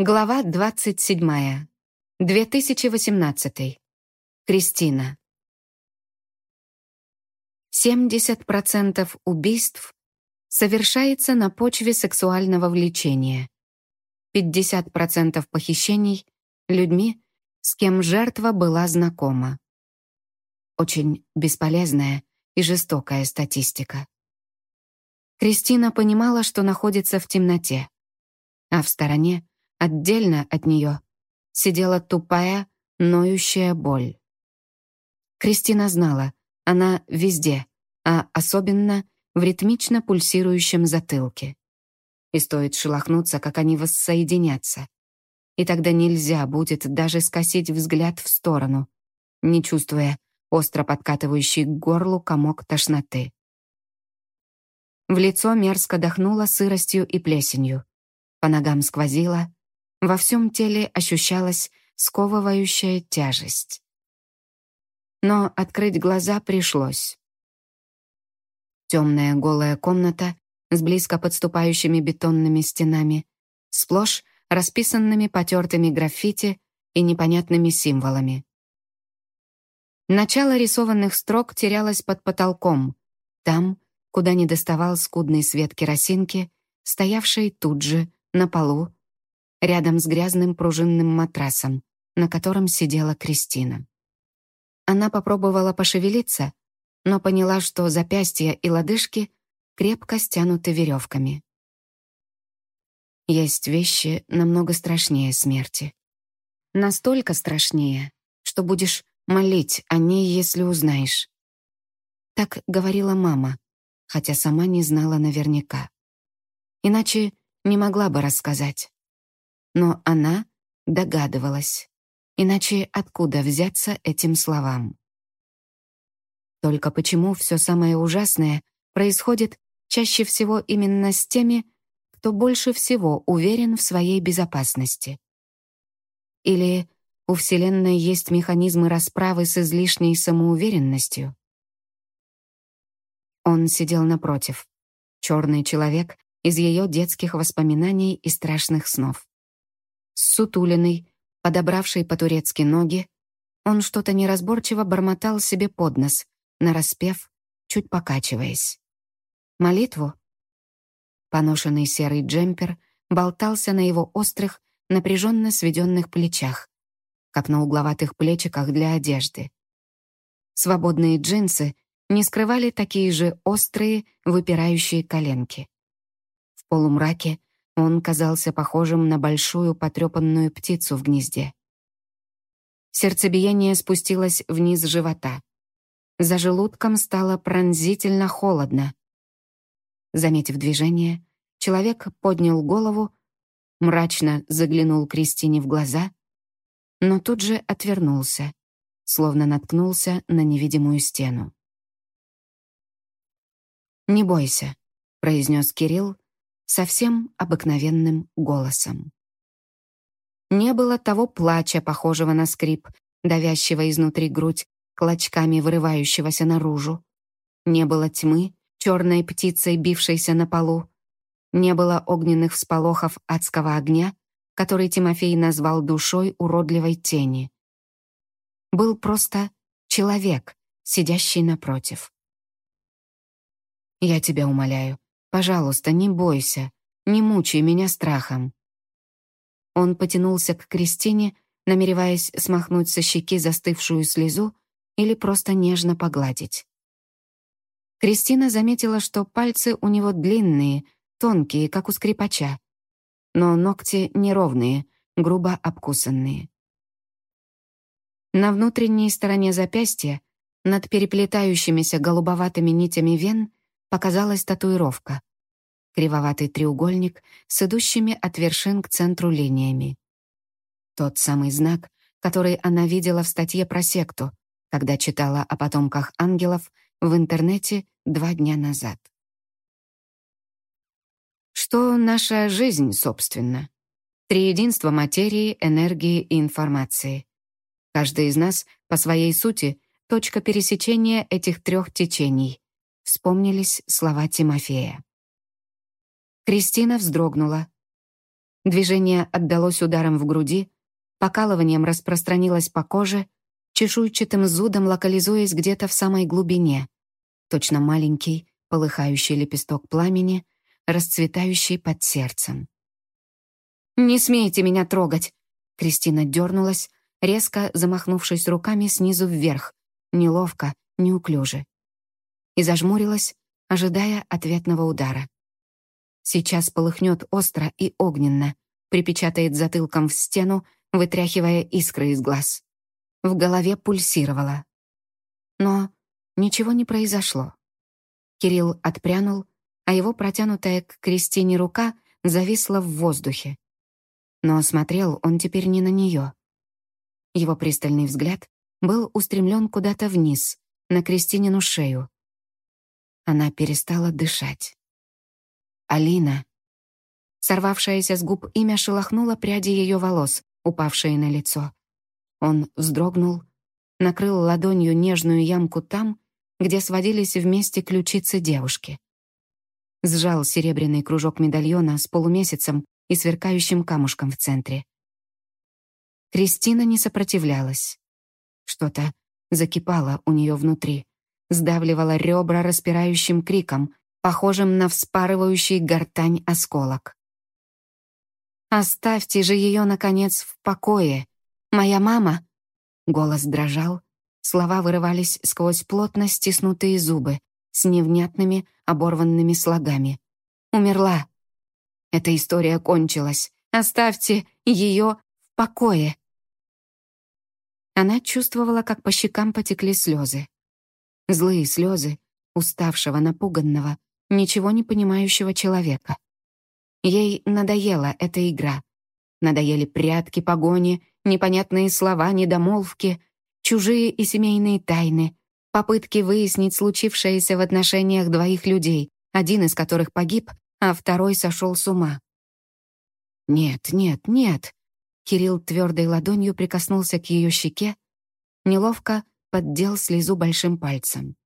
Глава 27. 2018. Кристина. 70% убийств совершается на почве сексуального влечения. 50% похищений — людьми, с кем жертва была знакома. Очень бесполезная и жестокая статистика. Кристина понимала, что находится в темноте, а в стороне — Отдельно от нее сидела тупая, ноющая боль. Кристина знала, она везде, а особенно в ритмично пульсирующем затылке. И стоит шелохнуться, как они воссоединятся. И тогда нельзя будет даже скосить взгляд в сторону, не чувствуя остро подкатывающий к горлу комок тошноты. В лицо мерзко дохнуло сыростью и плесенью. По ногам сквозило, во всем теле ощущалась сковывающая тяжесть. Но открыть глаза пришлось. Темная голая комната с близко подступающими бетонными стенами, сплошь расписанными потертыми граффити и непонятными символами. Начало рисованных строк терялось под потолком, там, куда не доставал скудный свет керосинки, стоявший тут же, на полу, рядом с грязным пружинным матрасом, на котором сидела Кристина. Она попробовала пошевелиться, но поняла, что запястья и лодыжки крепко стянуты веревками. Есть вещи намного страшнее смерти. Настолько страшнее, что будешь молить о ней, если узнаешь. Так говорила мама, хотя сама не знала наверняка. Иначе не могла бы рассказать но она догадывалась. Иначе откуда взяться этим словам? Только почему все самое ужасное происходит чаще всего именно с теми, кто больше всего уверен в своей безопасности? Или у Вселенной есть механизмы расправы с излишней самоуверенностью? Он сидел напротив, черный человек из ее детских воспоминаний и страшных снов сутулиный, подобравший по-турецки ноги, он что-то неразборчиво бормотал себе под нос, нараспев, чуть покачиваясь. Молитву? Поношенный серый джемпер болтался на его острых, напряженно сведенных плечах, как на угловатых плечиках для одежды. Свободные джинсы не скрывали такие же острые, выпирающие коленки. В полумраке он казался похожим на большую потрепанную птицу в гнезде. Сердцебиение спустилось вниз живота. За желудком стало пронзительно холодно. Заметив движение, человек поднял голову, мрачно заглянул Кристине в глаза, но тут же отвернулся, словно наткнулся на невидимую стену. «Не бойся», — произнес Кирилл, совсем обыкновенным голосом. Не было того плача, похожего на скрип, давящего изнутри грудь, клочками вырывающегося наружу. Не было тьмы, черной птицей, бившейся на полу. Не было огненных всполохов адского огня, который Тимофей назвал душой уродливой тени. Был просто человек, сидящий напротив. «Я тебя умоляю, Пожалуйста, не бойся, не мучай меня страхом». Он потянулся к Кристине, намереваясь смахнуть со щеки застывшую слезу или просто нежно погладить. Кристина заметила, что пальцы у него длинные, тонкие, как у скрипача, но ногти неровные, грубо обкусанные. На внутренней стороне запястья, над переплетающимися голубоватыми нитями вен, показалась татуировка. Кривоватый треугольник с идущими от вершин к центру линиями. Тот самый знак, который она видела в статье про секту, когда читала о потомках ангелов в интернете два дня назад. Что наша жизнь, собственно? Триединство материи, энергии и информации. Каждый из нас, по своей сути, точка пересечения этих трех течений, вспомнились слова Тимофея. Кристина вздрогнула. Движение отдалось ударом в груди, покалыванием распространилось по коже, чешуйчатым зудом локализуясь где-то в самой глубине. Точно маленький, полыхающий лепесток пламени, расцветающий под сердцем. «Не смейте меня трогать!» Кристина дернулась, резко замахнувшись руками снизу вверх, неловко, неуклюже. И зажмурилась, ожидая ответного удара. Сейчас полыхнет остро и огненно, припечатает затылком в стену, вытряхивая искры из глаз. В голове пульсировало. Но ничего не произошло. Кирилл отпрянул, а его протянутая к Кристине рука зависла в воздухе. Но смотрел он теперь не на нее. Его пристальный взгляд был устремлен куда-то вниз, на Кристинину шею. Она перестала дышать. Алина. Сорвавшееся с губ имя шелохнуло пряди ее волос, упавшие на лицо. Он вздрогнул, накрыл ладонью нежную ямку там, где сводились вместе ключицы девушки. Сжал серебряный кружок медальона с полумесяцем и сверкающим камушком в центре. Кристина не сопротивлялась. Что-то закипало у нее внутри, сдавливало ребра распирающим криком, похожим на вспарывающий гортань осколок. «Оставьте же ее, наконец, в покое! Моя мама!» Голос дрожал, слова вырывались сквозь плотно стиснутые зубы с невнятными оборванными слогами. «Умерла! Эта история кончилась! Оставьте ее в покое!» Она чувствовала, как по щекам потекли слезы. Злые слезы уставшего, напуганного, ничего не понимающего человека. Ей надоела эта игра. Надоели прятки, погони, непонятные слова, недомолвки, чужие и семейные тайны, попытки выяснить случившееся в отношениях двоих людей, один из которых погиб, а второй сошел с ума. «Нет, нет, нет!» Кирилл твердой ладонью прикоснулся к ее щеке, неловко поддел слезу большим пальцем.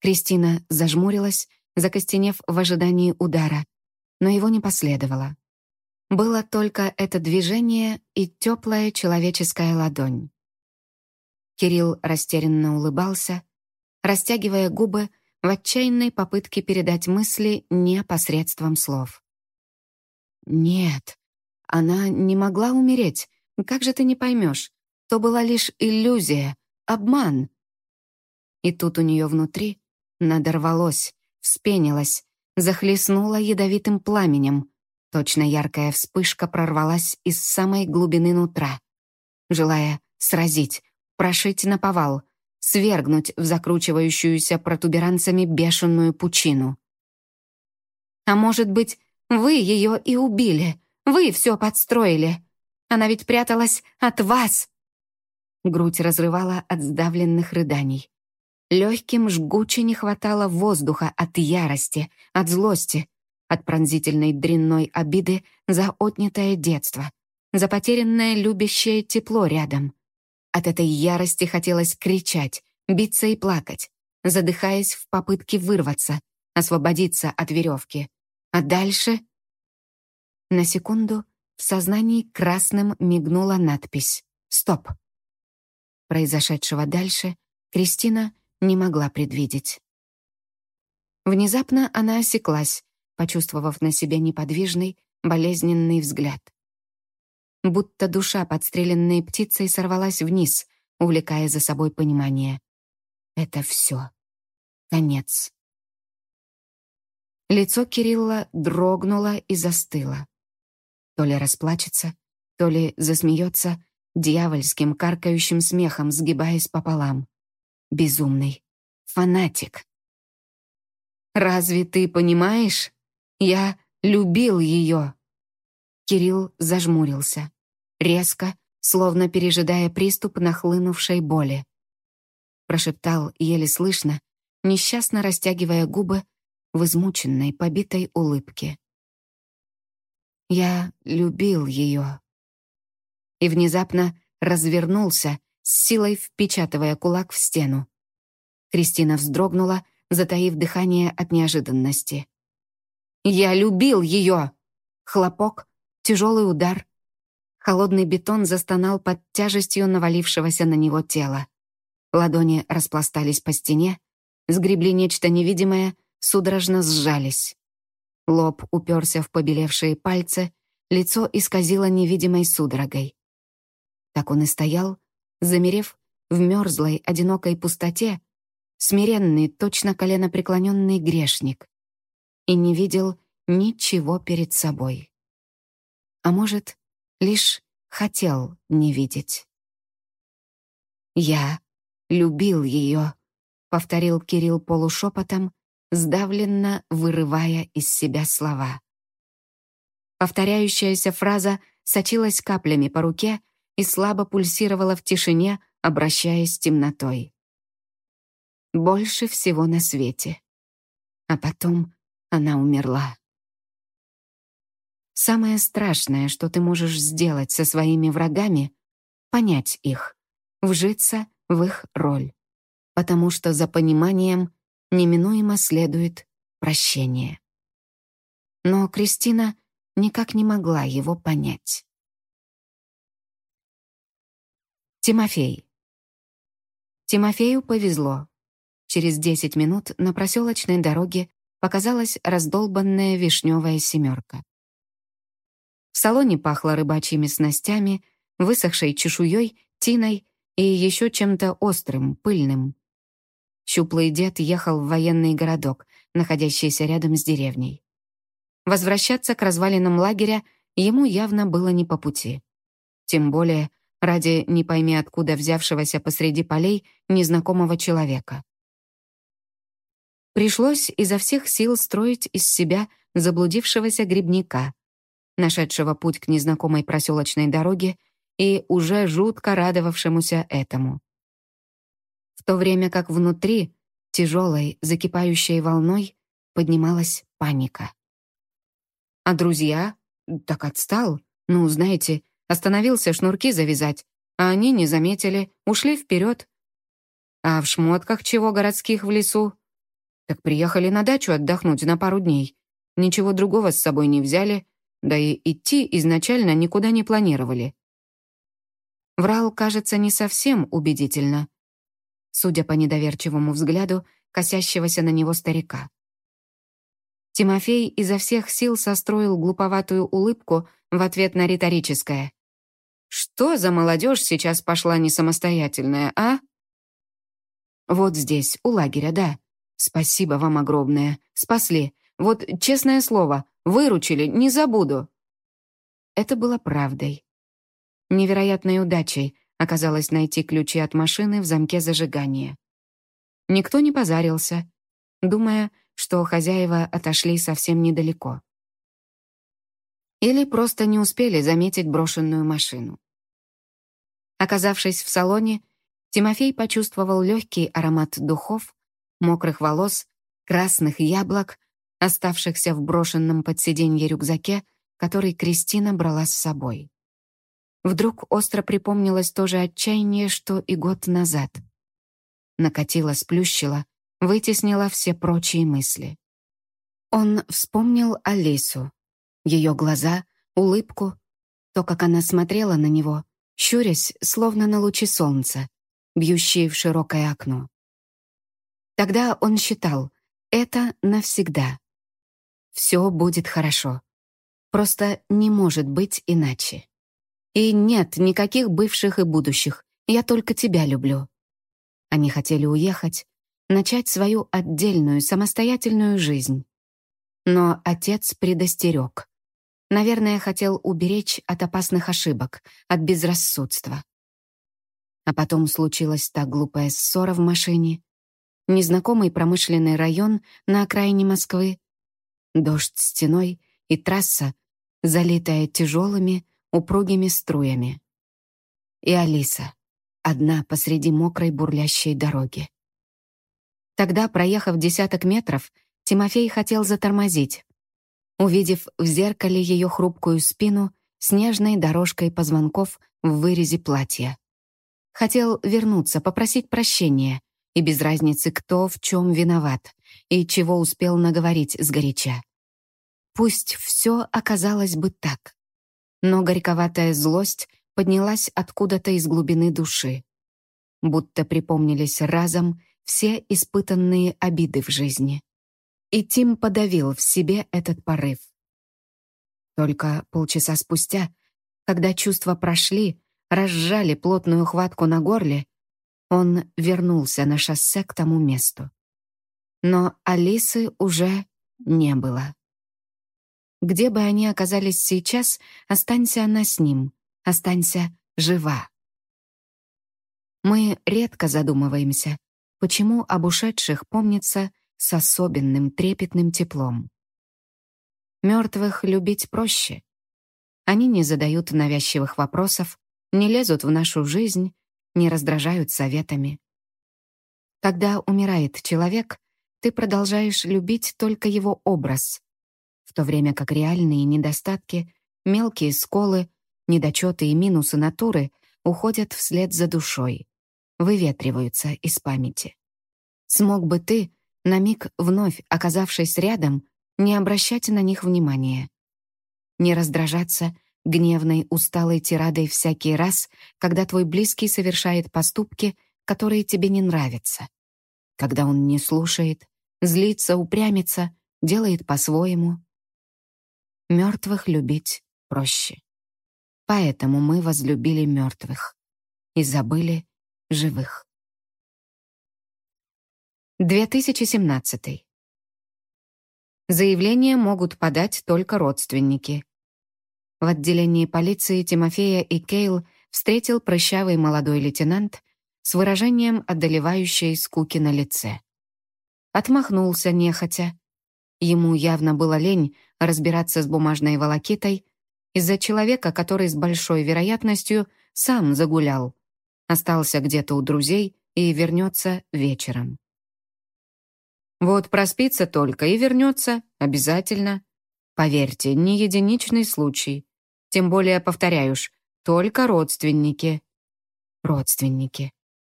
Кристина зажмурилась, закостенев в ожидании удара, но его не последовало. Было только это движение и теплая человеческая ладонь. Кирилл растерянно улыбался, растягивая губы в отчаянной попытке передать мысли не посредством слов. «Нет, она не могла умереть. Как же ты не поймешь? То была лишь иллюзия, обман». И тут у нее внутри надорвалось, вспенилось, захлестнуло ядовитым пламенем. Точно яркая вспышка прорвалась из самой глубины нутра, желая сразить, прошить на повал, свергнуть в закручивающуюся протуберанцами бешеную пучину. «А может быть, вы ее и убили? Вы все подстроили? Она ведь пряталась от вас!» Грудь разрывала от сдавленных рыданий. Легким жгуче не хватало воздуха от ярости, от злости, от пронзительной дрянной обиды за отнятое детство, за потерянное любящее тепло рядом. От этой ярости хотелось кричать, биться и плакать, задыхаясь в попытке вырваться, освободиться от веревки. А дальше... На секунду в сознании красным мигнула надпись «Стоп». Произошедшего дальше Кристина не могла предвидеть. Внезапно она осеклась, почувствовав на себе неподвижный, болезненный взгляд. Будто душа, подстреленной птицей, сорвалась вниз, увлекая за собой понимание. Это все. Конец. Лицо Кирилла дрогнуло и застыло. То ли расплачется, то ли засмеется дьявольским каркающим смехом, сгибаясь пополам безумный, фанатик. «Разве ты понимаешь? Я любил ее!» Кирилл зажмурился, резко, словно пережидая приступ нахлынувшей боли. Прошептал еле слышно, несчастно растягивая губы в измученной, побитой улыбке. «Я любил ее». И внезапно развернулся с силой впечатывая кулак в стену. Кристина вздрогнула, затаив дыхание от неожиданности. «Я любил ее!» Хлопок, тяжелый удар. Холодный бетон застонал под тяжестью навалившегося на него тела. Ладони распластались по стене, сгребли нечто невидимое, судорожно сжались. Лоб уперся в побелевшие пальцы, лицо исказило невидимой судорогой. Так он и стоял, замерев в мерзлой, одинокой пустоте, смиренный, точно коленопреклоненный грешник, и не видел ничего перед собой. А может, лишь хотел не видеть. «Я любил ее», — повторил Кирилл полушепотом, сдавленно вырывая из себя слова. Повторяющаяся фраза сочилась каплями по руке и слабо пульсировала в тишине, обращаясь с темнотой. Больше всего на свете. А потом она умерла. Самое страшное, что ты можешь сделать со своими врагами — понять их, вжиться в их роль. Потому что за пониманием неминуемо следует прощение. Но Кристина никак не могла его понять. Тимофей. Тимофею повезло. Через десять минут на проселочной дороге показалась раздолбанная вишневая семерка. В салоне пахло рыбачьими снастями, высохшей чешуей, тиной и еще чем-то острым, пыльным. Щуплый дед ехал в военный городок, находящийся рядом с деревней. Возвращаться к развалинам лагеря ему явно было не по пути. Тем более ради не пойми откуда взявшегося посреди полей незнакомого человека. Пришлось изо всех сил строить из себя заблудившегося грибника, нашедшего путь к незнакомой проселочной дороге и уже жутко радовавшемуся этому. В то время как внутри, тяжелой, закипающей волной, поднималась паника. А друзья? Так отстал. Ну, знаете, остановился шнурки завязать, а они не заметили, ушли вперед. А в шмотках чего городских в лесу? Так приехали на дачу отдохнуть на пару дней. Ничего другого с собой не взяли, да и идти изначально никуда не планировали. Врал, кажется, не совсем убедительно, судя по недоверчивому взгляду косящегося на него старика. Тимофей изо всех сил состроил глуповатую улыбку в ответ на риторическое. «Что за молодежь сейчас пошла не самостоятельная, а?» «Вот здесь, у лагеря, да. Спасибо вам огромное. Спасли. Вот, честное слово, выручили, не забуду». Это было правдой. Невероятной удачей оказалось найти ключи от машины в замке зажигания. Никто не позарился, думая, что хозяева отошли совсем недалеко. Или просто не успели заметить брошенную машину. Оказавшись в салоне, Тимофей почувствовал легкий аромат духов, мокрых волос, красных яблок, оставшихся в брошенном под сиденье рюкзаке, который Кристина брала с собой. Вдруг остро припомнилось то же отчаяние, что и год назад. Накатила, сплющила, вытеснила все прочие мысли. Он вспомнил Алису, ее глаза, улыбку, то, как она смотрела на него, щурясь, словно на лучи солнца, бьющие в широкое окно. Тогда он считал, это навсегда. Все будет хорошо. Просто не может быть иначе. И нет никаких бывших и будущих, я только тебя люблю. Они хотели уехать, начать свою отдельную, самостоятельную жизнь. Но отец предостерег. Наверное, хотел уберечь от опасных ошибок, от безрассудства. А потом случилась та глупая ссора в машине, незнакомый промышленный район на окраине Москвы, дождь стеной и трасса, залитая тяжелыми, упругими струями. И Алиса, одна посреди мокрой бурлящей дороги. Тогда, проехав десяток метров, Тимофей хотел затормозить. Увидев в зеркале ее хрупкую спину с нежной дорожкой позвонков в вырезе платья. Хотел вернуться, попросить прощения, и без разницы, кто в чем виноват и чего успел наговорить сгоряча. Пусть все оказалось бы так. но горьковатая злость поднялась откуда-то из глубины души. Будто припомнились разом все испытанные обиды в жизни. И Тим подавил в себе этот порыв. Только полчаса спустя, когда чувства прошли, разжали плотную хватку на горле, он вернулся на шоссе к тому месту. Но Алисы уже не было. Где бы они оказались сейчас, останься она с ним, останься жива. Мы редко задумываемся, почему об ушедших помнится с особенным трепетным теплом. Мертвых любить проще. Они не задают навязчивых вопросов, не лезут в нашу жизнь, не раздражают советами. Когда умирает человек, ты продолжаешь любить только его образ, в то время как реальные недостатки, мелкие сколы, недочеты и минусы натуры уходят вслед за душой, выветриваются из памяти. Смог бы ты, на миг вновь оказавшись рядом, не обращать на них внимания, не раздражаться гневной, усталой тирадой всякий раз, когда твой близкий совершает поступки, которые тебе не нравятся. Когда он не слушает, злится, упрямится, делает по-своему. Мертвых любить проще. Поэтому мы возлюбили мертвых и забыли живых. 2017. Заявление могут подать только родственники. В отделении полиции Тимофея и Кейл встретил прыщавый молодой лейтенант с выражением одолевающей скуки на лице. Отмахнулся нехотя. Ему явно было лень разбираться с бумажной волокитой из-за человека, который с большой вероятностью сам загулял, остался где-то у друзей и вернется вечером. Вот проспится только и вернется, обязательно. Поверьте, не единичный случай. Тем более, повторяюсь, только родственники. Родственники.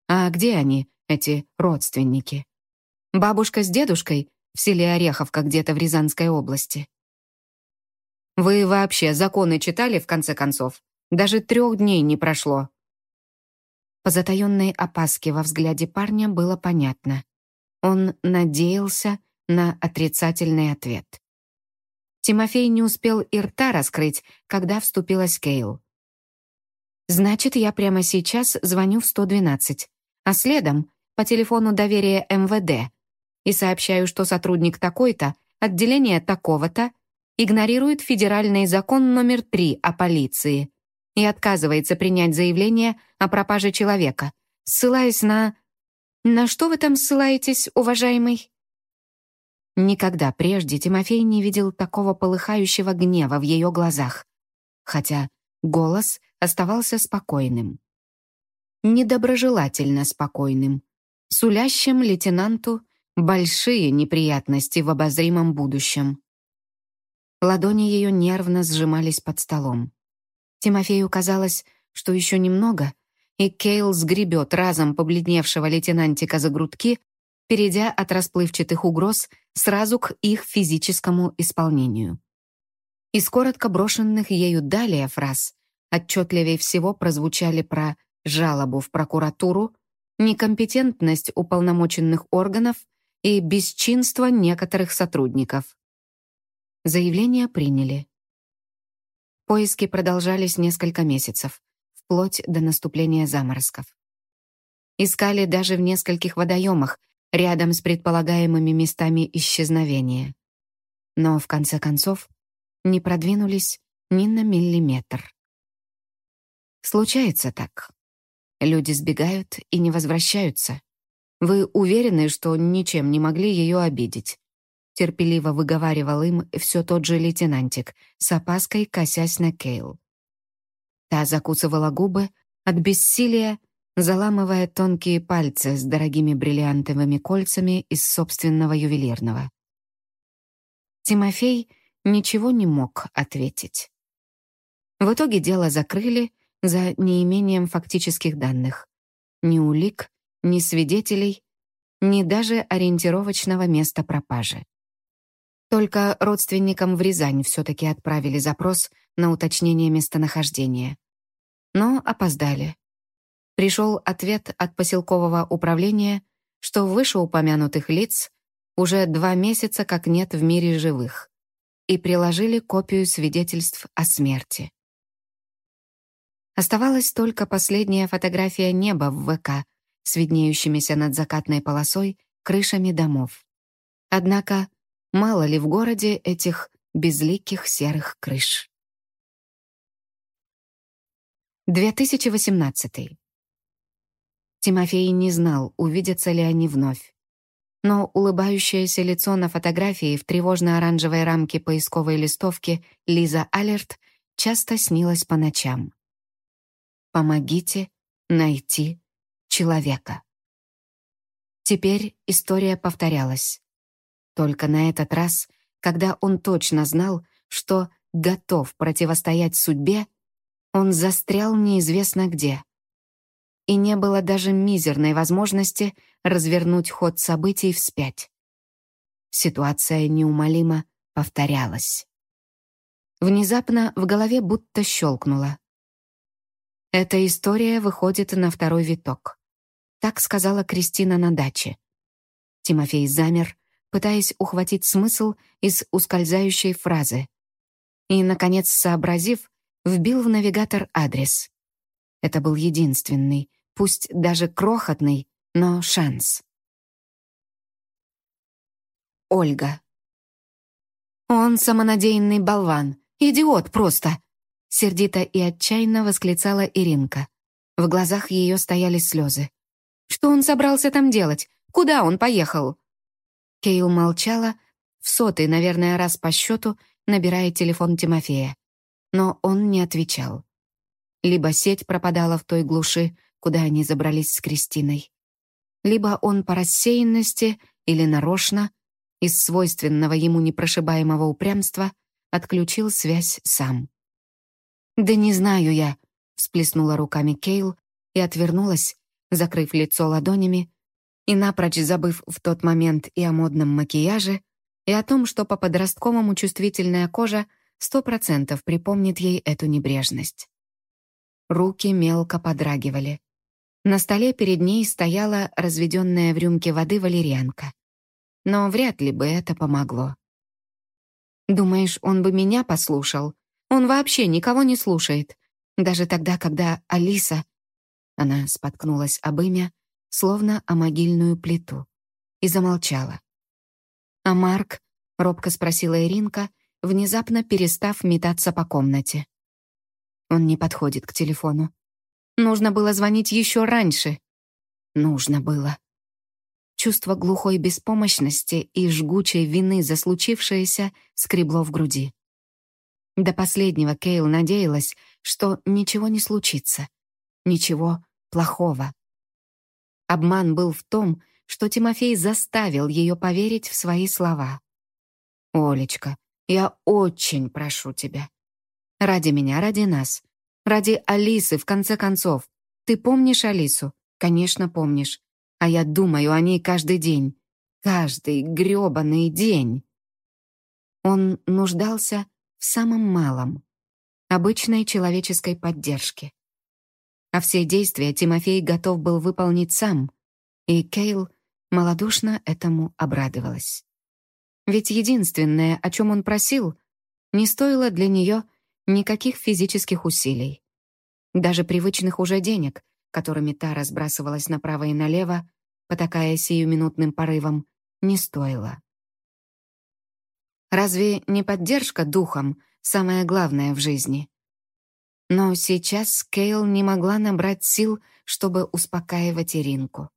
А где они, эти родственники? Бабушка с дедушкой в селе Ореховка где-то в Рязанской области. Вы вообще законы читали, в конце концов? Даже трех дней не прошло. По затаенной опаске во взгляде парня было понятно. Он надеялся на отрицательный ответ. Тимофей не успел и рта раскрыть, когда вступилась Кейл. «Значит, я прямо сейчас звоню в 112, а следом по телефону доверия МВД и сообщаю, что сотрудник такой-то, отделение такого-то, игнорирует федеральный закон номер 3 о полиции и отказывается принять заявление о пропаже человека, ссылаясь на «На что вы там ссылаетесь, уважаемый?» Никогда прежде Тимофей не видел такого полыхающего гнева в ее глазах, хотя голос оставался спокойным. Недоброжелательно спокойным, сулящим лейтенанту большие неприятности в обозримом будущем. Ладони ее нервно сжимались под столом. Тимофею казалось, что еще немного, и Кейл сгребет разом побледневшего лейтенантика за грудки, перейдя от расплывчатых угроз сразу к их физическому исполнению. Из коротко брошенных ею далее фраз отчетливее всего прозвучали про жалобу в прокуратуру, некомпетентность уполномоченных органов и бесчинство некоторых сотрудников. Заявление приняли. Поиски продолжались несколько месяцев вплоть до наступления заморозков. Искали даже в нескольких водоемах, рядом с предполагаемыми местами исчезновения. Но, в конце концов, не продвинулись ни на миллиметр. Случается так. Люди сбегают и не возвращаются. Вы уверены, что ничем не могли ее обидеть? Терпеливо выговаривал им все тот же лейтенантик, с опаской косясь на Кейл. Та закусывала губы от бессилия, заламывая тонкие пальцы с дорогими бриллиантовыми кольцами из собственного ювелирного. Тимофей ничего не мог ответить. В итоге дело закрыли за неимением фактических данных. Ни улик, ни свидетелей, ни даже ориентировочного места пропажи. Только родственникам в Рязань все-таки отправили запрос на уточнение местонахождения. Но опоздали. Пришел ответ от поселкового управления, что вышеупомянутых лиц уже два месяца как нет в мире живых, и приложили копию свидетельств о смерти. Оставалась только последняя фотография неба в ВК с виднеющимися над закатной полосой крышами домов. Однако мало ли в городе этих безликих серых крыш. 2018. Тимофей не знал, увидятся ли они вновь. Но улыбающееся лицо на фотографии в тревожно-оранжевой рамке поисковой листовки Лиза Алерт часто снилось по ночам. «Помогите найти человека». Теперь история повторялась. Только на этот раз, когда он точно знал, что готов противостоять судьбе, он застрял неизвестно где и не было даже мизерной возможности развернуть ход событий вспять. Ситуация неумолимо повторялась. Внезапно в голове будто щелкнуло. Эта история выходит на второй виток. Так сказала Кристина на даче. Тимофей замер, пытаясь ухватить смысл из ускользающей фразы. И, наконец, сообразив, вбил в навигатор адрес. Это был единственный, пусть даже крохотный, но шанс. Ольга. «Он самонадеянный болван, идиот просто!» Сердито и отчаянно восклицала Иринка. В глазах ее стояли слезы. «Что он собрался там делать? Куда он поехал?» Кейл молчала, в сотый, наверное, раз по счету, набирая телефон Тимофея. Но он не отвечал. Либо сеть пропадала в той глуши, куда они забрались с Кристиной. Либо он по рассеянности или нарочно, из свойственного ему непрошибаемого упрямства, отключил связь сам. «Да не знаю я», — всплеснула руками Кейл и отвернулась, закрыв лицо ладонями и напрочь забыв в тот момент и о модном макияже, и о том, что по подростковому чувствительная кожа сто процентов припомнит ей эту небрежность. Руки мелко подрагивали. На столе перед ней стояла разведенная в рюмке воды валерьянка. Но вряд ли бы это помогло. «Думаешь, он бы меня послушал? Он вообще никого не слушает. Даже тогда, когда Алиса...» Она споткнулась об имя, словно о могильную плиту, и замолчала. «А Марк?» — робко спросила Иринка, внезапно перестав метаться по комнате. Он не подходит к телефону. Нужно было звонить еще раньше. Нужно было. Чувство глухой беспомощности и жгучей вины за случившееся скребло в груди. До последнего Кейл надеялась, что ничего не случится. Ничего плохого. Обман был в том, что Тимофей заставил ее поверить в свои слова. «Олечка, я очень прошу тебя. Ради меня, ради нас. Ради Алисы, в конце концов. Ты помнишь Алису? Конечно, помнишь. А я думаю о ней каждый день. Каждый грёбаный день. Он нуждался в самом малом. Обычной человеческой поддержке. А все действия Тимофей готов был выполнить сам, и Кейл малодушно этому обрадовалась. Ведь единственное, о чем он просил, не стоило для нее Никаких физических усилий. Даже привычных уже денег, которыми та разбрасывалась направо и налево, потакая сиюминутным порывом, не стоило. Разве не поддержка духом самое главное в жизни? Но сейчас Кейл не могла набрать сил, чтобы успокаивать Иринку.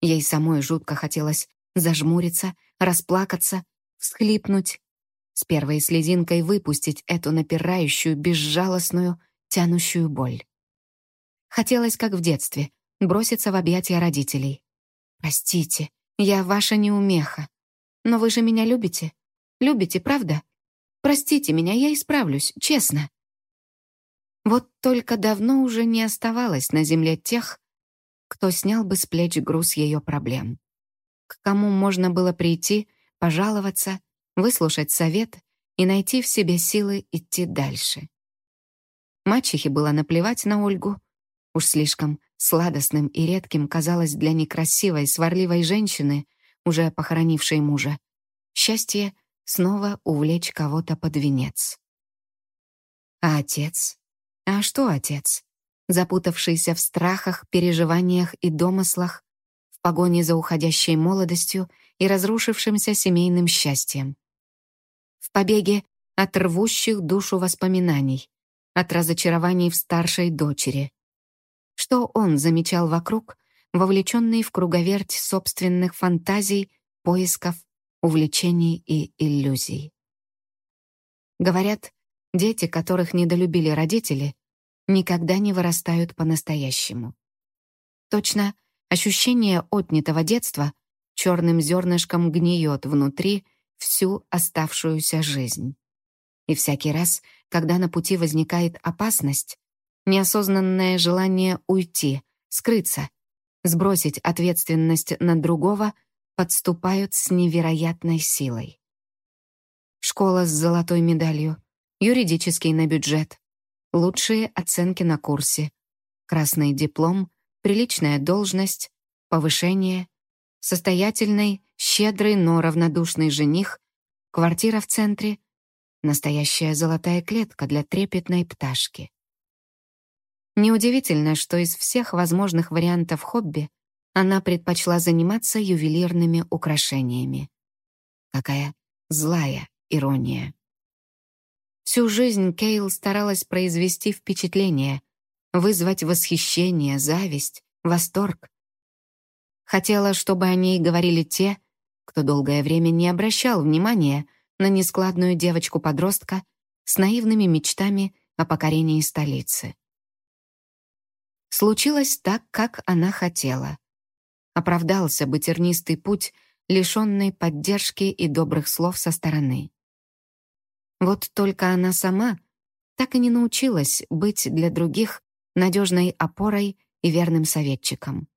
Ей самой жутко хотелось зажмуриться, расплакаться, всхлипнуть с первой слезинкой выпустить эту напирающую, безжалостную, тянущую боль. Хотелось, как в детстве, броситься в объятия родителей. «Простите, я ваша неумеха. Но вы же меня любите? Любите, правда? Простите меня, я исправлюсь, честно». Вот только давно уже не оставалось на земле тех, кто снял бы с плеч груз ее проблем. К кому можно было прийти, пожаловаться — выслушать совет и найти в себе силы идти дальше. Мачехе было наплевать на Ольгу. Уж слишком сладостным и редким казалось для некрасивой, сварливой женщины, уже похоронившей мужа, счастье снова увлечь кого-то под венец. А отец? А что отец? Запутавшийся в страхах, переживаниях и домыслах, в погоне за уходящей молодостью и разрушившимся семейным счастьем. В побеге от рвущих душу воспоминаний, от разочарований в старшей дочери. Что он замечал вокруг, вовлеченный в круговерть собственных фантазий, поисков, увлечений и иллюзий. Говорят, дети, которых недолюбили родители, никогда не вырастают по-настоящему. Точно, ощущение отнятого детства черным зернышком гниет внутри всю оставшуюся жизнь. И всякий раз, когда на пути возникает опасность, неосознанное желание уйти, скрыться, сбросить ответственность на другого подступают с невероятной силой. Школа с золотой медалью, юридический на бюджет, лучшие оценки на курсе, красный диплом, приличная должность, повышение, состоятельный, щедрый, но равнодушный жених, квартира в центре, настоящая золотая клетка для трепетной пташки. Неудивительно, что из всех возможных вариантов хобби она предпочла заниматься ювелирными украшениями. Какая злая ирония. Всю жизнь Кейл старалась произвести впечатление, вызвать восхищение, зависть, восторг. Хотела, чтобы о ней говорили те, кто долгое время не обращал внимания на нескладную девочку-подростка с наивными мечтами о покорении столицы. Случилось так, как она хотела. Оправдался бы тернистый путь, лишенный поддержки и добрых слов со стороны. Вот только она сама так и не научилась быть для других надежной опорой и верным советчиком.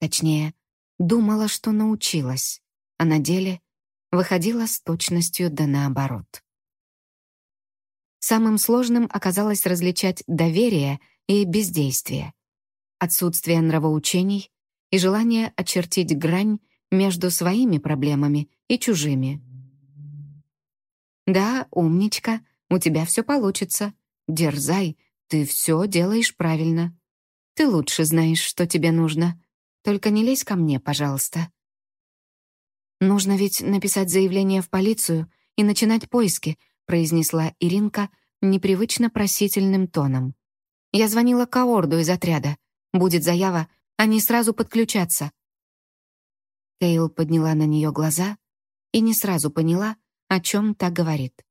Точнее, думала, что научилась, а на деле выходила с точностью да наоборот. Самым сложным оказалось различать доверие — и бездействие, отсутствие нравоучений и желание очертить грань между своими проблемами и чужими. «Да, умничка, у тебя все получится. Дерзай, ты все делаешь правильно. Ты лучше знаешь, что тебе нужно. Только не лезь ко мне, пожалуйста». «Нужно ведь написать заявление в полицию и начинать поиски», произнесла Иринка непривычно просительным тоном. Я звонила Каорду из отряда. Будет заява, они сразу подключатся. Кейл подняла на нее глаза и не сразу поняла, о чем та говорит.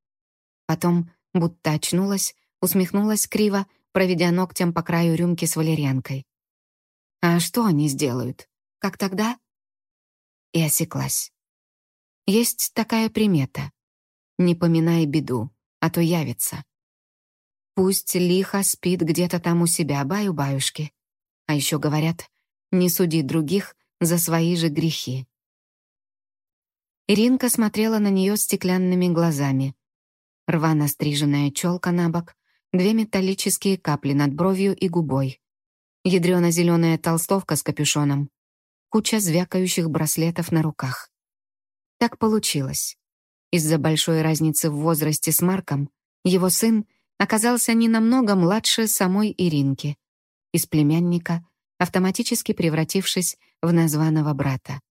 Потом, будто очнулась, усмехнулась криво, проведя ногтем по краю рюмки с валерьянкой. «А что они сделают? Как тогда?» И осеклась. Есть такая примета. Не поминай беду, а то явится. Пусть лихо спит где-то там у себя, баю-баюшки. А еще говорят, не суди других за свои же грехи. Иринка смотрела на нее стеклянными глазами. Рвано стриженная челка на бок, две металлические капли над бровью и губой, ядрено-зеленая толстовка с капюшоном, куча звякающих браслетов на руках. Так получилось. Из-за большой разницы в возрасте с Марком его сын оказался не намного младше самой Иринки, из племянника, автоматически превратившись в названного брата.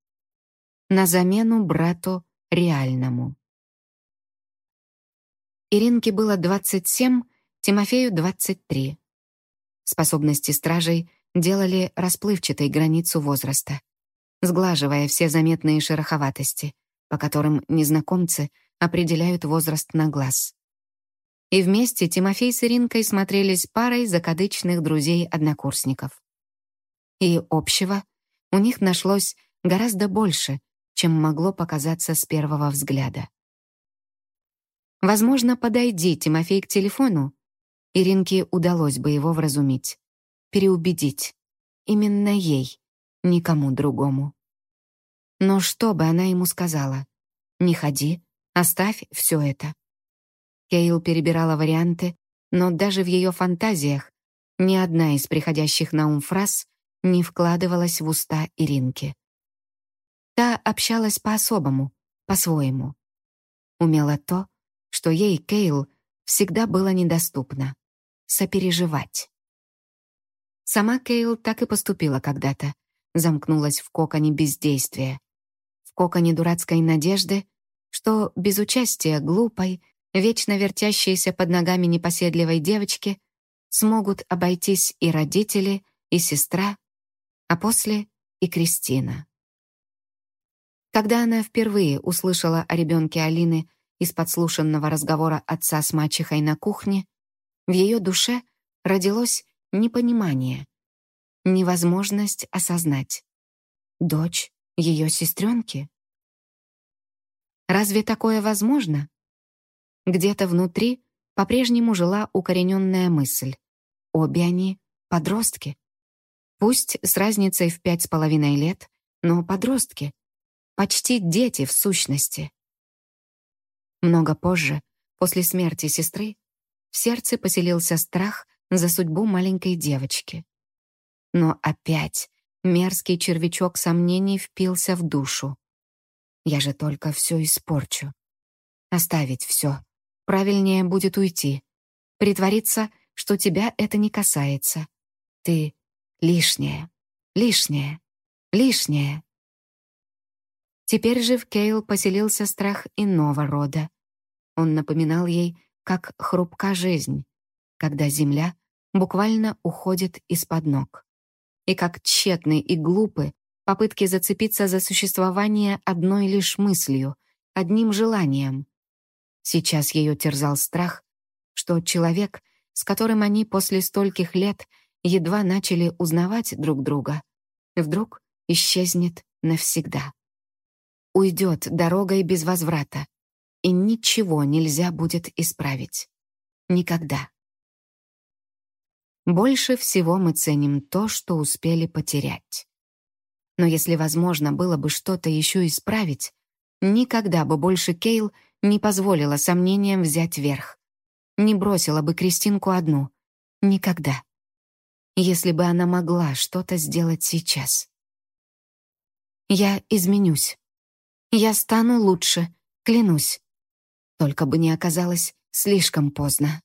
На замену брату реальному. Иринке было 27, Тимофею 23. Способности стражей делали расплывчатой границу возраста, сглаживая все заметные шероховатости, по которым незнакомцы определяют возраст на глаз и вместе Тимофей с Иринкой смотрелись парой закадычных друзей-однокурсников. И общего у них нашлось гораздо больше, чем могло показаться с первого взгляда. Возможно, подойди Тимофей к телефону, Иринке удалось бы его вразумить, переубедить. Именно ей, никому другому. Но что бы она ему сказала? «Не ходи, оставь все это». Кейл перебирала варианты, но даже в ее фантазиях ни одна из приходящих на ум фраз не вкладывалась в уста Иринки. Та общалась по-особому, по-своему. Умела то, что ей, Кейл, всегда было недоступно — сопереживать. Сама Кейл так и поступила когда-то, замкнулась в коконе бездействия, в коконе дурацкой надежды, что без участия глупой, вечно вертящейся под ногами непоседливой девочки смогут обойтись и родители, и сестра, а после и Кристина. Когда она впервые услышала о ребенке Алины из подслушанного разговора отца с мачехой на кухне, в ее душе родилось непонимание, невозможность осознать. Дочь ее сестренки? Разве такое возможно? Где-то внутри по-прежнему жила укорененная мысль. Обе они — подростки. Пусть с разницей в пять с половиной лет, но подростки. Почти дети в сущности. Много позже, после смерти сестры, в сердце поселился страх за судьбу маленькой девочки. Но опять мерзкий червячок сомнений впился в душу. Я же только все испорчу. Оставить все. Правильнее будет уйти. Притвориться, что тебя это не касается. Ты лишняя, лишняя, лишняя. Теперь же в Кейл поселился страх иного рода. Он напоминал ей, как хрупка жизнь, когда земля буквально уходит из-под ног. И как тщетны и глупы попытки зацепиться за существование одной лишь мыслью, одним желанием. Сейчас ее терзал страх, что человек, с которым они после стольких лет едва начали узнавать друг друга, вдруг исчезнет навсегда уйдет дорогой без возврата, и ничего нельзя будет исправить. Никогда. Больше всего мы ценим то, что успели потерять. Но если возможно было бы что-то еще исправить, никогда бы больше Кейл не позволила сомнениям взять верх. Не бросила бы Кристинку одну. Никогда. Если бы она могла что-то сделать сейчас. Я изменюсь. Я стану лучше, клянусь. Только бы не оказалось слишком поздно.